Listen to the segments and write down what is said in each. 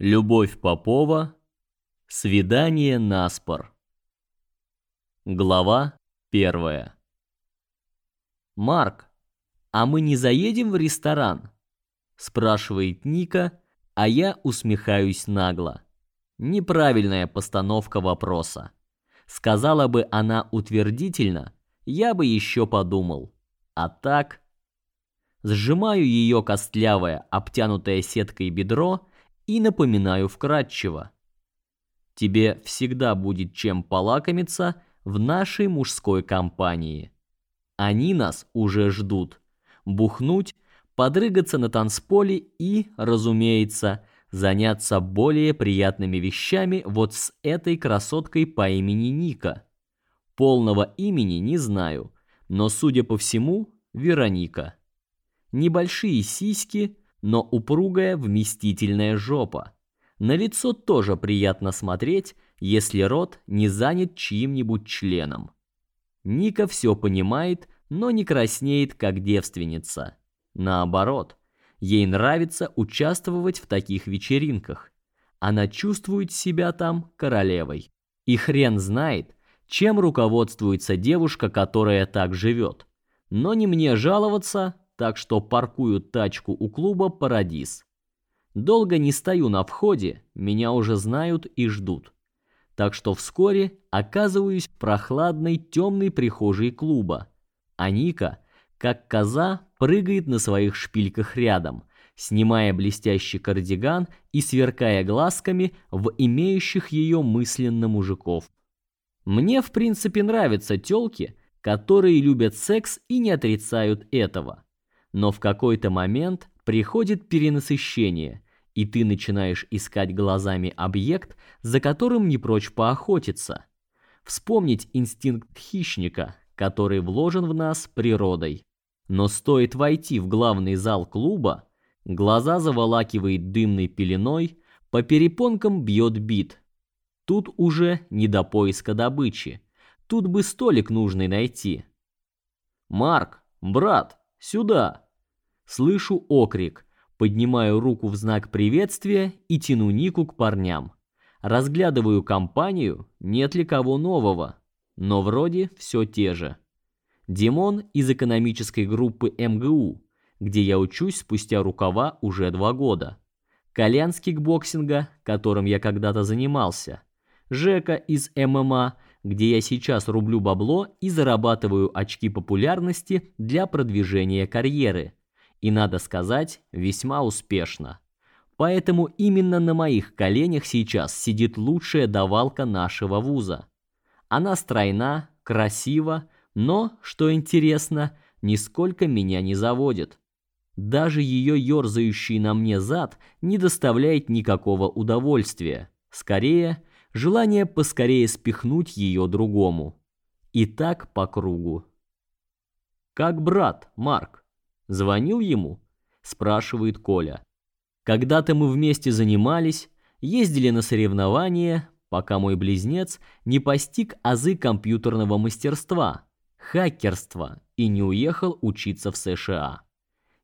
Любовь Попова. Свидание на спор. Глава первая. Марк, а мы не заедем в ресторан? спрашивает Ника, а я усмехаюсь нагло. Неправильная постановка вопроса. Сказала бы она утвердительно, я бы еще подумал. А так сжимаю ее костлявое, обтянутое сеткой бедро и напоминаю вкратчиво. Тебе всегда будет чем полакомиться в нашей мужской компании. Они нас уже ждут. Бухнуть, подрыгаться на танцполе и, разумеется, заняться более приятными вещами вот с этой красоткой по имени Ника. Полного имени не знаю, но, судя по всему, Вероника. Небольшие сиськи, но упругая вместительная жопа. На лицо тоже приятно смотреть, если рот не занят чьим-нибудь членом. Ника все понимает, но не краснеет, как девственница. Наоборот, ей нравится участвовать в таких вечеринках. Она чувствует себя там королевой. И хрен знает, чем руководствуется девушка, которая так живет. Но не мне жаловаться, так что паркую тачку у клуба Парадис. Долго не стою на входе, меня уже знают и ждут. Так что вскоре оказываюсь в прохладной темной прихожей клуба. А Ника, как коза, прыгает на своих шпильках рядом, снимая блестящий кардиган и сверкая глазками в имеющих ее мысленно мужиков. Мне, в принципе, нравятся тёлки, которые любят секс и не отрицают этого но в какой-то момент приходит перенасыщение, и ты начинаешь искать глазами объект, за которым не прочь поохотиться. Вспомнить инстинкт хищника, который вложен в нас природой. Но стоит войти в главный зал клуба, глаза заволакивает дымной пеленой, по перепонкам бьет бит. Тут уже не до поиска добычи. Тут бы столик нужный найти. Марк, брат, Сюда!» Слышу окрик, поднимаю руку в знак приветствия и тяну Нику к парням. Разглядываю компанию, нет ли кого нового, но вроде все те же. Димон из экономической группы МГУ, где я учусь спустя рукава уже два года. Колян с кикбоксинга, которым я когда-то занимался. Жека из ММА, где я сейчас рублю бабло и зарабатываю очки популярности для продвижения карьеры. И надо сказать, весьма успешно. Поэтому именно на моих коленях сейчас сидит лучшая давалка нашего вуза. Она стройна, красива, но, что интересно, нисколько меня не заводит. Даже ее ерзающий на мне зад не доставляет никакого удовольствия. Скорее, желание поскорее спихнуть ее другому. И так по кругу. Как брат, Марк? Звонил ему? спрашивает Коля. Когда-то мы вместе занимались, ездили на соревнования, пока мой близнец не постиг азы компьютерного мастерства, хакерства и не уехал учиться в США.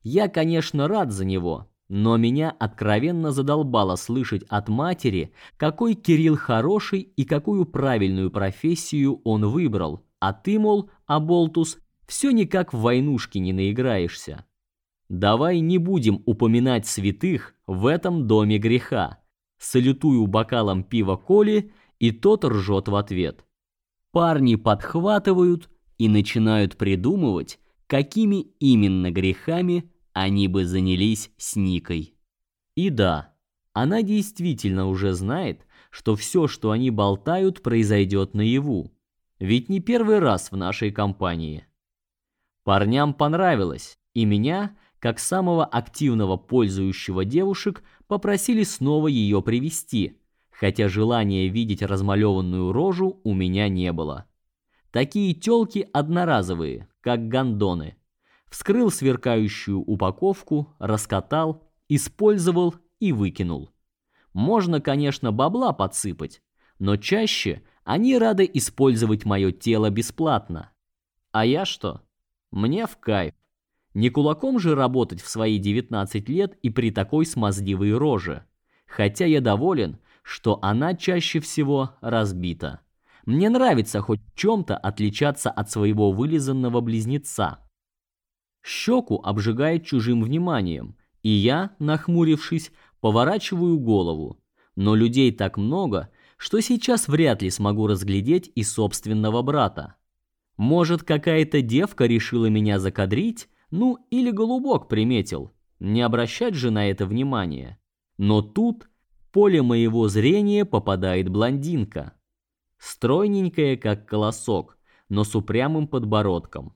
Я, конечно, рад за него, но меня откровенно задолбало слышать от матери, какой Кирилл хороший и какую правильную профессию он выбрал, а ты, мол, Аболтус, все никак в войнушки не наиграешься. Давай не будем упоминать святых в этом доме греха. Салютую бокалом пива Коли, и тот ржет в ответ. Парни подхватывают и начинают придумывать, какими именно грехами они бы занялись с Никой. И да, она действительно уже знает, что все, что они болтают, произойдет наяву. Ведь не первый раз в нашей компании. Парням понравилось, и меня, как самого активного пользующего девушек, попросили снова ее привести, хотя желания видеть размалеванную рожу у меня не было. Такие тёлки одноразовые, как гандоны вскрыл сверкающую упаковку, раскатал, использовал и выкинул. Можно, конечно, бабла подсыпать, но чаще они рады использовать мое тело бесплатно. А я что? Мне в кайф. Не кулаком же работать в свои 19 лет и при такой смазливой роже. хотя я доволен, что она чаще всего разбита. Мне нравится хоть в чем-то отличаться от своего вылизанного близнеца. Щеку обжигает чужим вниманием, и я, нахмурившись, поворачиваю голову. Но людей так много, что сейчас вряд ли смогу разглядеть и собственного брата. Может, какая-то девка решила меня закадрить, ну или голубок приметил. Не обращать же на это внимания. Но тут поле моего зрения попадает блондинка. Стройненькая, как колосок, но с упрямым подбородком.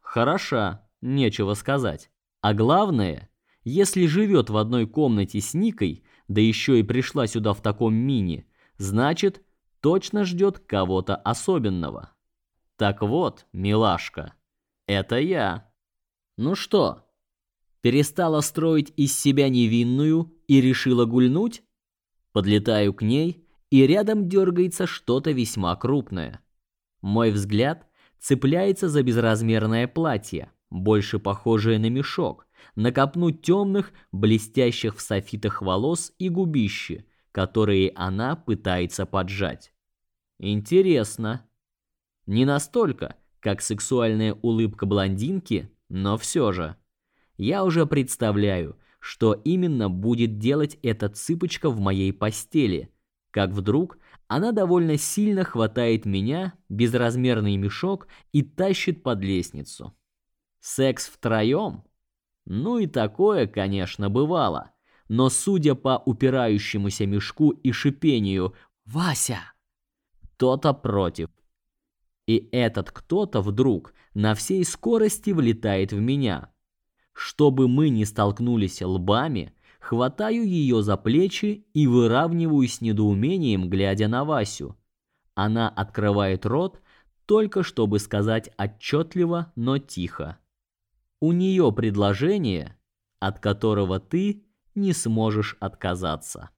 Хороша, нечего сказать. А главное, если живет в одной комнате с Никой, да еще и пришла сюда в таком мини, значит, точно ждет кого-то особенного. Так вот, милашка, это я. Ну что, перестала строить из себя невинную и решила гульнуть? Подлетаю к ней, и рядом дергается что-то весьма крупное. Мой взгляд цепляется за безразмерное платье, больше похожее на мешок, на копну темных, блестящих в софитах волос и губищи, которые она пытается поджать. Интересно. Не настолько, как сексуальная улыбка блондинки, но все же. Я уже представляю, что именно будет делать эта цыпочка в моей постели, как вдруг она довольно сильно хватает меня, безразмерный мешок, и тащит под лестницу. Секс втроем? Ну и такое, конечно, бывало. Но судя по упирающемуся мешку и шипению «Вася!», кто-то против. И этот кто-то вдруг на всей скорости влетает в меня. Чтобы мы не столкнулись лбами, хватаю ее за плечи и выравниваю с недоумением, глядя на Васю. Она открывает рот, только чтобы сказать отчетливо, но тихо. У нее предложение, от которого ты не сможешь отказаться.